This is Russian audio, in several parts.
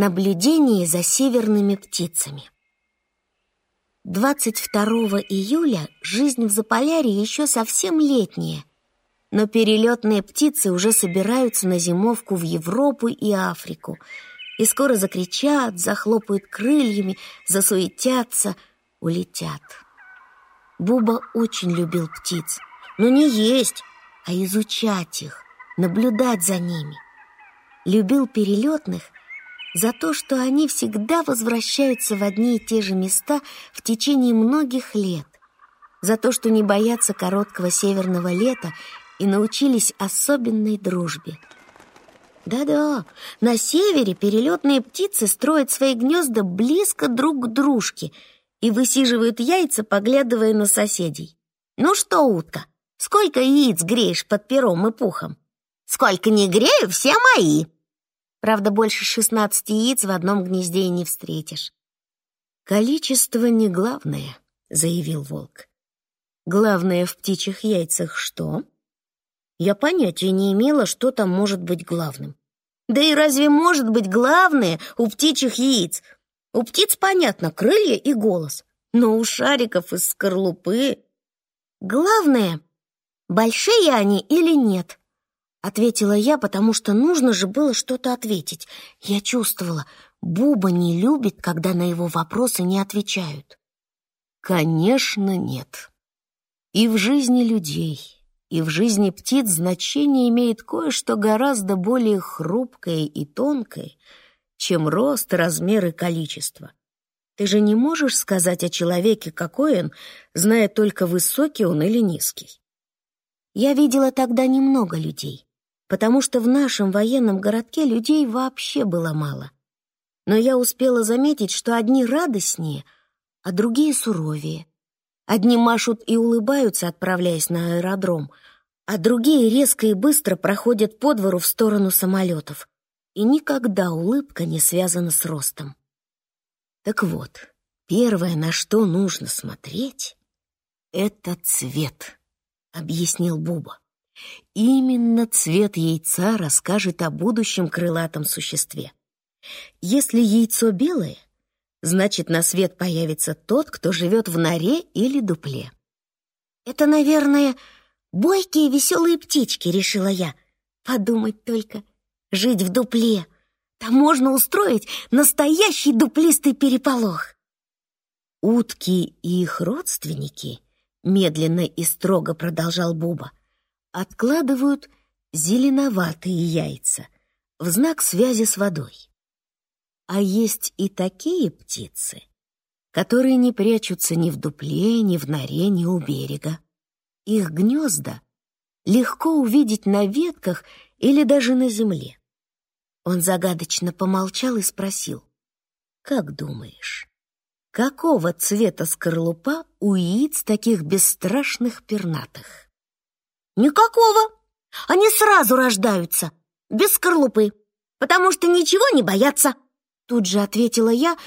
Наблюдение за северными птицами. 22 июля жизнь в Заполярье еще совсем летняя, но перелетные птицы уже собираются на зимовку в Европу и Африку и скоро закричат, захлопают крыльями, засуетятся, улетят. Буба очень любил птиц, но не есть, а изучать их, наблюдать за ними. Любил перелетных – за то, что они всегда возвращаются в одни и те же места в течение многих лет, за то, что не боятся короткого северного лета и научились особенной дружбе. Да-да, на севере перелетные птицы строят свои гнезда близко друг к дружке и высиживают яйца, поглядывая на соседей. Ну что, утка, сколько яиц греешь под пером и пухом? Сколько не грею, все мои, Правда, больше шестнадцати яиц в одном гнезде и не встретишь. «Количество не главное», — заявил волк. «Главное в птичьих яйцах что?» Я понятия не имела, что там может быть главным. Да и разве может быть главное у птичьих яиц? У птиц, понятно, крылья и голос. Но у шариков из скорлупы... Главное, большие они или нет. Ответила я, потому что нужно же было что-то ответить. Я чувствовала, Буба не любит, когда на его вопросы не отвечают. Конечно, нет. И в жизни людей, и в жизни птиц значение имеет кое-что гораздо более хрупкое и тонкое, чем рост, размер и количество. Ты же не можешь сказать о человеке, какой он, зная только высокий он или низкий. Я видела тогда немного людей потому что в нашем военном городке людей вообще было мало. Но я успела заметить, что одни радостнее, а другие суровее. Одни машут и улыбаются, отправляясь на аэродром, а другие резко и быстро проходят по двору в сторону самолетов. И никогда улыбка не связана с ростом. Так вот, первое, на что нужно смотреть, — это цвет, — объяснил Буба. Именно цвет яйца расскажет о будущем крылатом существе. Если яйцо белое, значит, на свет появится тот, кто живет в норе или дупле. «Это, наверное, бойкие веселые птички», — решила я. «Подумать только, жить в дупле. Там можно устроить настоящий дуплистый переполох». «Утки и их родственники», — медленно и строго продолжал Буба, откладывают зеленоватые яйца в знак связи с водой. А есть и такие птицы, которые не прячутся ни в дупле, ни в норе, ни у берега. Их гнезда легко увидеть на ветках или даже на земле. Он загадочно помолчал и спросил, «Как думаешь, какого цвета скорлупа у яиц таких бесстрашных пернатых?» «Никакого. Они сразу рождаются, без скорлупы, потому что ничего не боятся», тут же ответила я,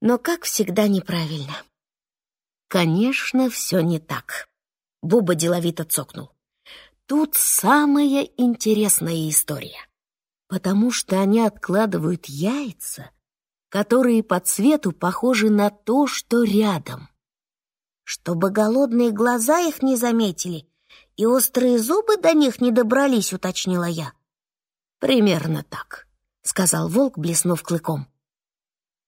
но, как всегда, неправильно. «Конечно, все не так», — Буба деловито цокнул. «Тут самая интересная история, потому что они откладывают яйца, которые по цвету похожи на то, что рядом». «Чтобы голодные глаза их не заметили», и острые зубы до них не добрались, уточнила я. Примерно так, сказал волк, блеснув клыком.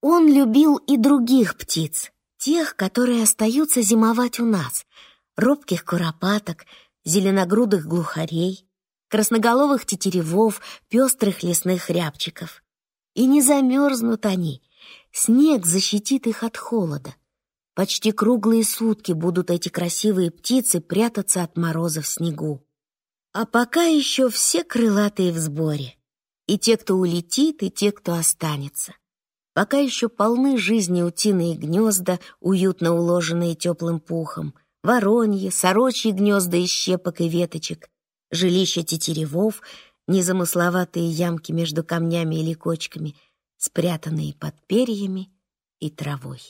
Он любил и других птиц, тех, которые остаются зимовать у нас, робких куропаток, зеленогрудых глухарей, красноголовых тетеревов, пестрых лесных рябчиков. И не замерзнут они, снег защитит их от холода. Почти круглые сутки будут эти красивые птицы прятаться от мороза в снегу. А пока еще все крылатые в сборе. И те, кто улетит, и те, кто останется. Пока еще полны жизни утиные гнезда, уютно уложенные теплым пухом, вороньи, сорочьи гнезда из щепок и веточек, жилища тетеревов, незамысловатые ямки между камнями или кочками, спрятанные под перьями и травой.